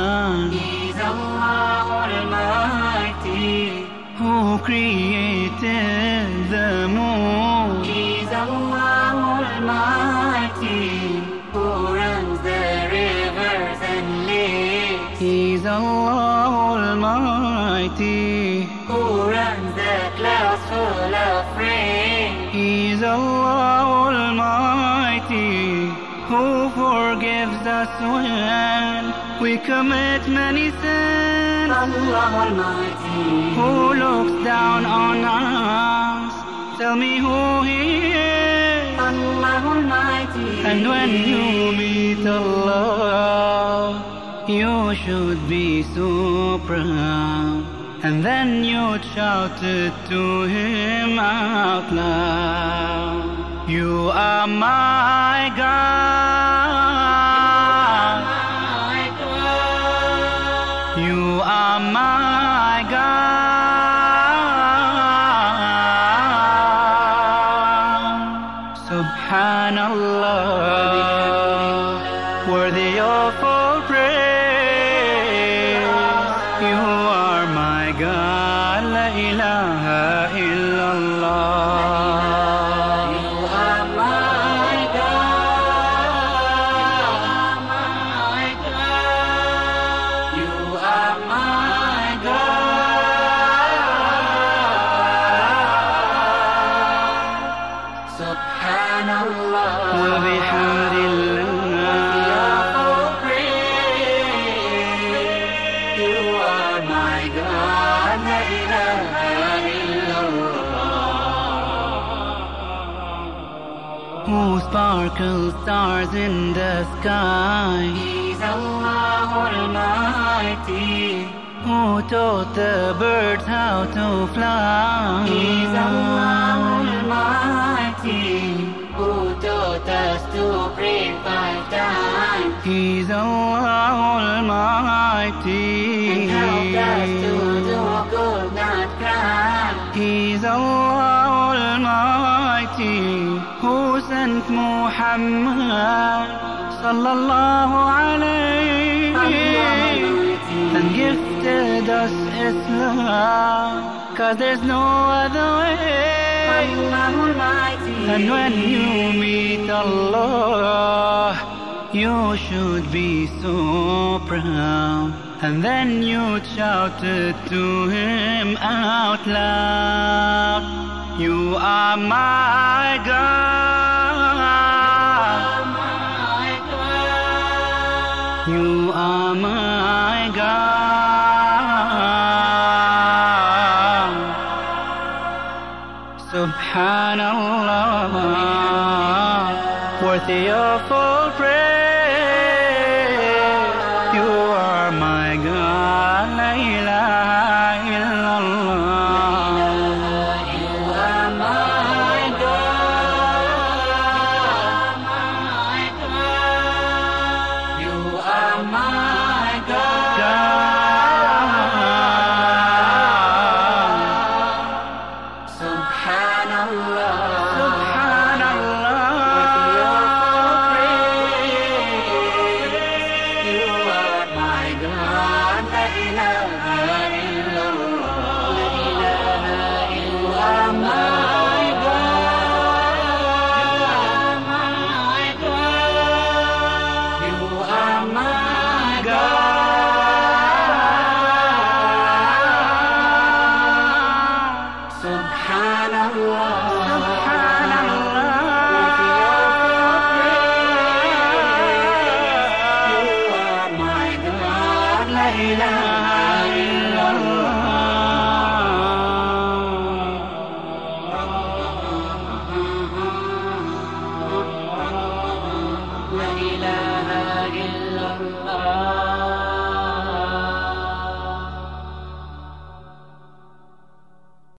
sun? He's Allah Almighty. Who created the moon? He's Allah Almighty. Who runs the rivers and lakes. He's Allah Almighty. Who runs the clouds us when we commit many sins. Allah Almighty. Who looks down on us? Tell me who He is. Allah Almighty. And when you meet Allah, you should be so proud. And then you shout it to Him out loud. You are my God. My God, La sparkles stars in the sky? He's Allah Almighty. Who taught the birds how to fly? He's Allah Almighty. Who taught us to pray five times. He's Allah Almighty. And helped us to do good, not crime. He's Allah Muhammad sallallahu alayhi. And gifted us Islam cause there's no other way. And when you meet Allah you should be so proud. And then you shout it to him out loud you are my God you are my God Subhanallah Worthy of all praise إله إلا الله.